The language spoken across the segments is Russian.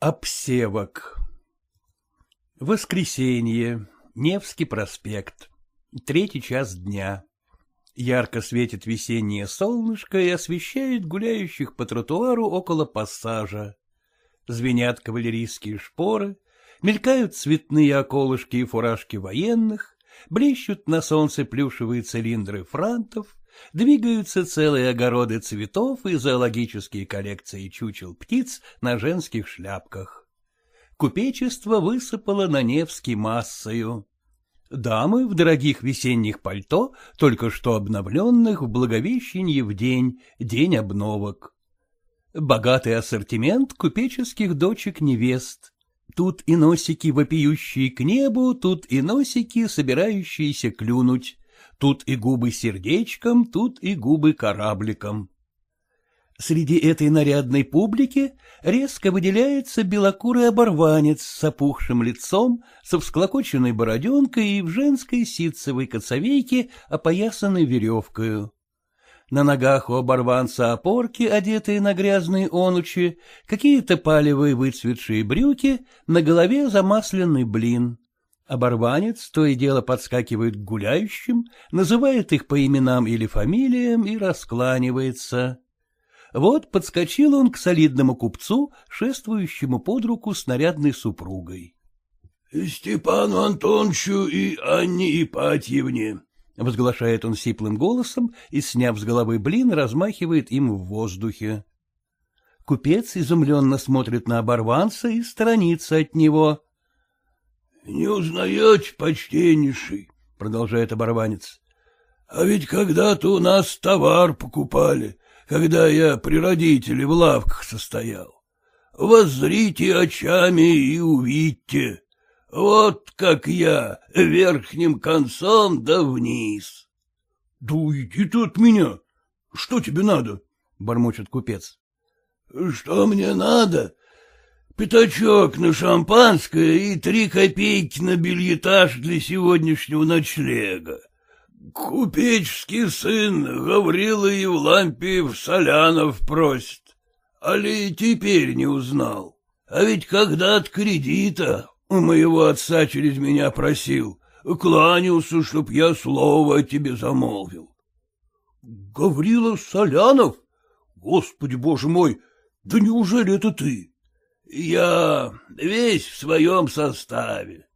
Обсевок Воскресенье. Невский проспект. Третий час дня. Ярко светит весеннее солнышко и освещает гуляющих по тротуару около пассажа. Звенят кавалерийские шпоры, мелькают цветные околышки и фуражки военных, блещут на солнце плюшевые цилиндры франтов, двигаются целые огороды цветов и зоологические коллекции чучел птиц на женских шляпках. Купечество высыпало на Невский массою. Дамы в дорогих весенних пальто, только что обновленных в Благовещенье в день, день обновок. Богатый ассортимент купеческих дочек-невест. Тут и носики, вопиющие к небу, тут и носики, собирающиеся клюнуть. Тут и губы сердечком, тут и губы корабликом. Среди этой нарядной публики резко выделяется белокурый оборванец с опухшим лицом, со всклокоченной бороденкой и в женской ситцевой коцовейке, опоясанной веревкою. На ногах у оборванца опорки, одетые на грязные онучи, какие-то палевые выцветшие брюки, на голове замасленный блин. Оборванец то и дело подскакивает к гуляющим, называет их по именам или фамилиям и раскланивается. Вот подскочил он к солидному купцу, шествующему под руку с нарядной супругой. — Степану Антоновичу и Анне Ипатьевне, — возглашает он сиплым голосом и, сняв с головы блин, размахивает им в воздухе. Купец изумленно смотрит на оборванца и сторонится от него. — Не узнаете, почтеннейший, — продолжает оборванец. — А ведь когда-то у нас товар покупали, когда я при родителе в лавках состоял. Воззрите очами и увидьте. Вот как я, верхним концом да вниз. — Да уйди ты от меня. Что тебе надо? — бормочет купец. — Что мне надо? Пятачок на шампанское и три копейки на бельетаж для сегодняшнего ночлега. Купеческий сын Гаврила Евлампиев Солянов просит, а ли теперь не узнал? А ведь когда-то кредита у моего отца через меня просил, кланялся, чтоб я слово тебе замолвил. — Гаврила Солянов? Господи, боже мой, да неужели это ты? Я весь в своем составе.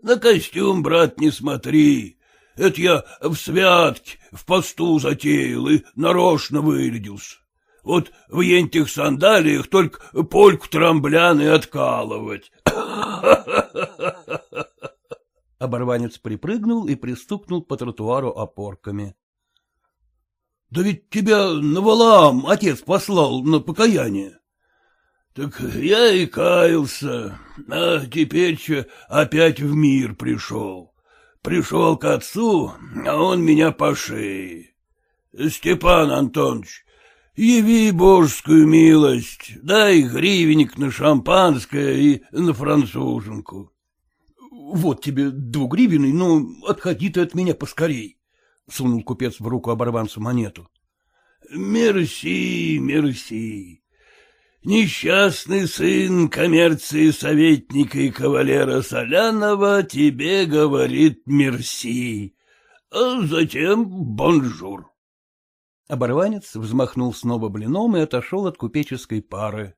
На костюм, брат, не смотри. Это я в святке, в посту затеял и нарочно вырядился. Вот в ентих сандалиях только польку трамблян и откалывать. Оборванец припрыгнул и пристукнул по тротуару опорками. — Да ведь тебя на валам отец послал на покаяние. — Так я и каялся, а теперь опять в мир пришел. Пришел к отцу, а он меня по шее. Степан Антонович, яви божескую милость, дай гривенник на шампанское и на француженку. — Вот тебе двугривенный, ну, отходи ты от меня поскорей, — сунул купец в руку оборванцу монету. — Мерси, мерси. Несчастный сын коммерции советника и кавалера Солянова тебе говорит мерси, а затем бонжур. Оборванец взмахнул снова блином и отошел от купеческой пары.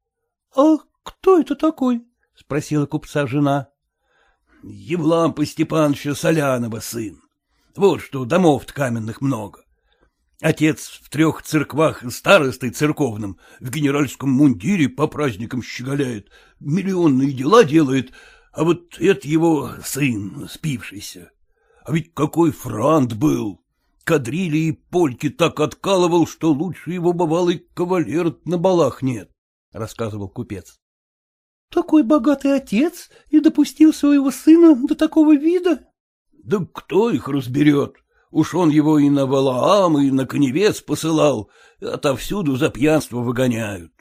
— А кто это такой? — спросила купца жена. — Евлампа Степановича Солянова сын. Вот что домов-то каменных много. Отец в трех церквах старостой церковным, в генеральском мундире по праздникам щеголяет, миллионные дела делает, а вот это его сын, спившийся. А ведь какой франт был! Кадрили и польки так откалывал, что лучше его бывалый кавалер на балах нет, — рассказывал купец. — Такой богатый отец и допустил своего сына до такого вида? — Да кто их разберет? Уж он его и на Валаам, и на Коневец посылал, отовсюду за пьянство выгоняют.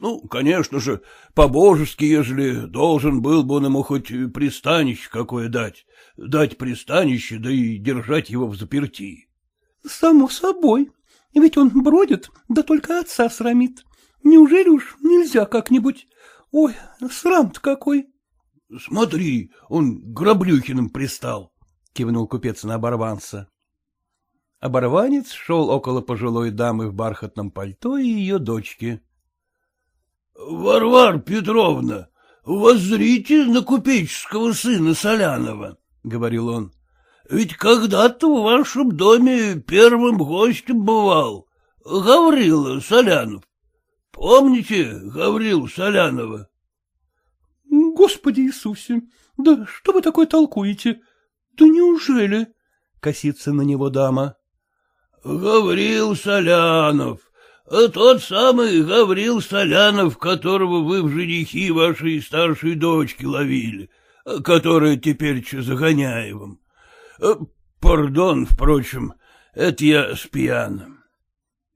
Ну, конечно же, по-божески, ежели должен был бы он ему хоть пристанище какое дать, дать пристанище, да и держать его в заперти. — Само собой, ведь он бродит, да только отца срамит. Неужели уж нельзя как-нибудь? Ой, срам-то какой. — Смотри, он Граблюхиным пристал, — кивнул купец на оборванца. Оборванец шел около пожилой дамы в бархатном пальто и ее дочки. — Варвар Петровна, воззрите на купеческого сына Солянова, — говорил он. — Ведь когда-то в вашем доме первым гостем бывал Гаврила Солянов. Помните Гаврил Солянова? — Господи Иисусе, да что вы такое толкуете? Да неужели? — косится на него дама. — Гаврил Солянов, тот самый Гаврил Солянов, которого вы в женихи вашей старшей дочки ловили, которая теперь Загоняевым. Пардон, впрочем, это я с пьяным.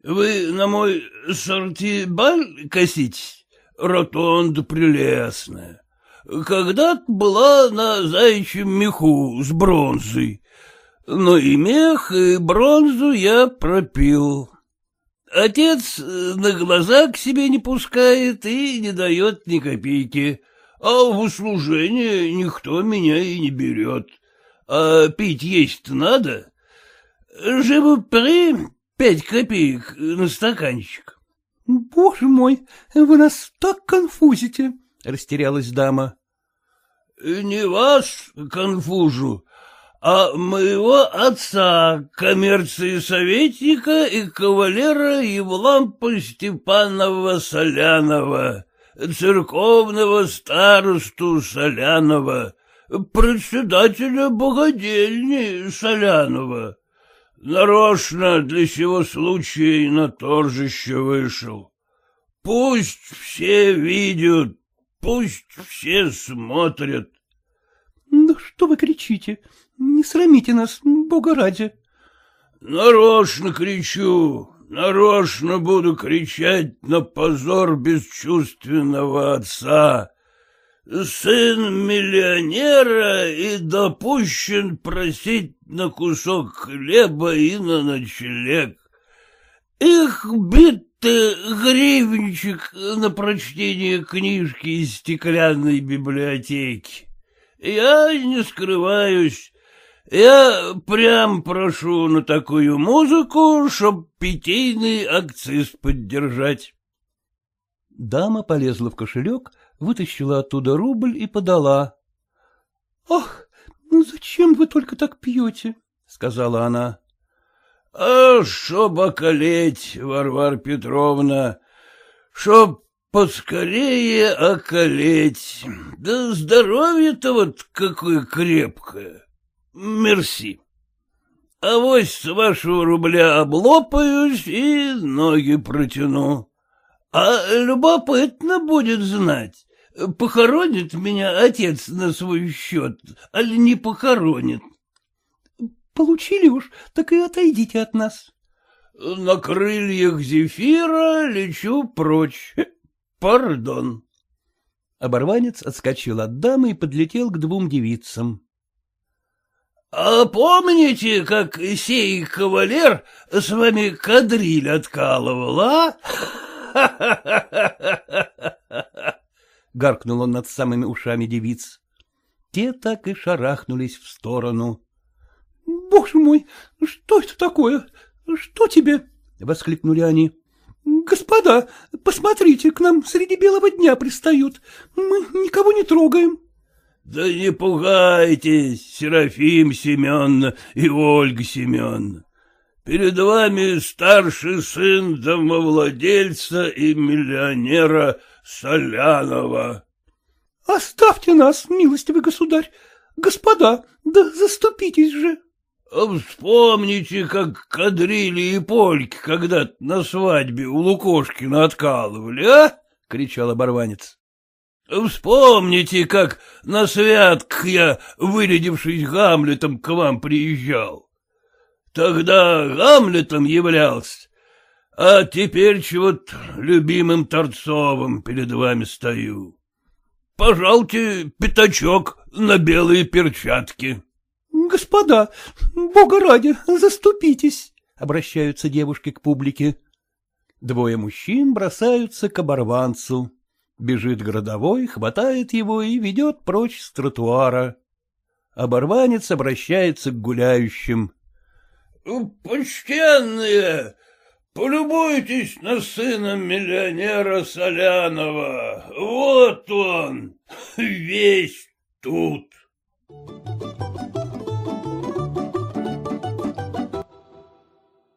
Вы на мой сортибаль коситесь? Ротонда прелестная. Когда-то была на заячьем меху с бронзой, но и мех, и бронзу я пропил. Отец на глаза к себе не пускает и не дает ни копейки, а в услужение никто меня и не берет. А пить есть надо. Живу при пять копеек на стаканчик. — Боже мой, вы нас так конфузите, — растерялась дама. — Не вас конфужу, а моего отца, коммерции советника и кавалера Евлампа Степанова Солянова, церковного старосту Солянова, председателя богадельни Солянова. Нарочно для сего случая на торжище вышел. Пусть все видят, пусть все смотрят. — Да что вы кричите? Не срамите нас, бога ради. — Нарочно кричу, нарочно буду кричать на позор бесчувственного отца. Сын миллионера и допущен просить на кусок хлеба и на ночлег. Их битый гривенчик на прочтение книжки из стеклянной библиотеки. Я не скрываюсь, я прям прошу на такую музыку, чтоб питейный акциз поддержать. Дама полезла в кошелек, вытащила оттуда рубль и подала. — Ах, ну зачем вы только так пьете? — сказала она. — А чтоб околеть, Варвара Петровна, чтоб поскорее околеть. Да здоровье-то вот какое крепкое. Мерси. Авось с вашего рубля облопаюсь и ноги протяну. А любопытно будет знать, похоронит меня отец на свой счет, али не похоронит. — Получили уж, так и отойдите от нас. — На крыльях зефира лечу прочь. Пардон. Оборванец отскочил от дамы и подлетел к двум девицам. — А помните, как сей кавалер с вами кадриль откалывал, а? — гаркнул он над самыми ушами девиц. Те так и шарахнулись в сторону. — Боже мой, что это такое? Что тебе? — воскликнули они. — Господа, посмотрите, к нам среди белого дня пристают. Мы никого не трогаем. — Да не пугайтесь, Серафим Семеновна и Ольга Семеновна. Перед вами старший сын домовладельца и миллионера Солянова. — Оставьте нас, милостивый государь. Господа, да заступитесь же. А — Вспомните, как кадрили и польки когда-то на свадьбе у Лукошкина откалывали, а? — кричал оборванец. — Вспомните, как на святках я, вырядившись Гамлетом, к вам приезжал. Тогда Гамлетом являлся, а теперь чего-то любимым Торцовым перед вами стою. Пожалуйте пятачок на белые перчатки. — Господа, бога ради, заступитесь, — обращаются девушки к публике. Двое мужчин бросаются к оборванцу. Бежит городовой, хватает его и ведет прочь с тротуара. Оборванец обращается к гуляющим. — Почтенные, полюбуйтесь на сына миллионера Солянова. Вот он, весь тут.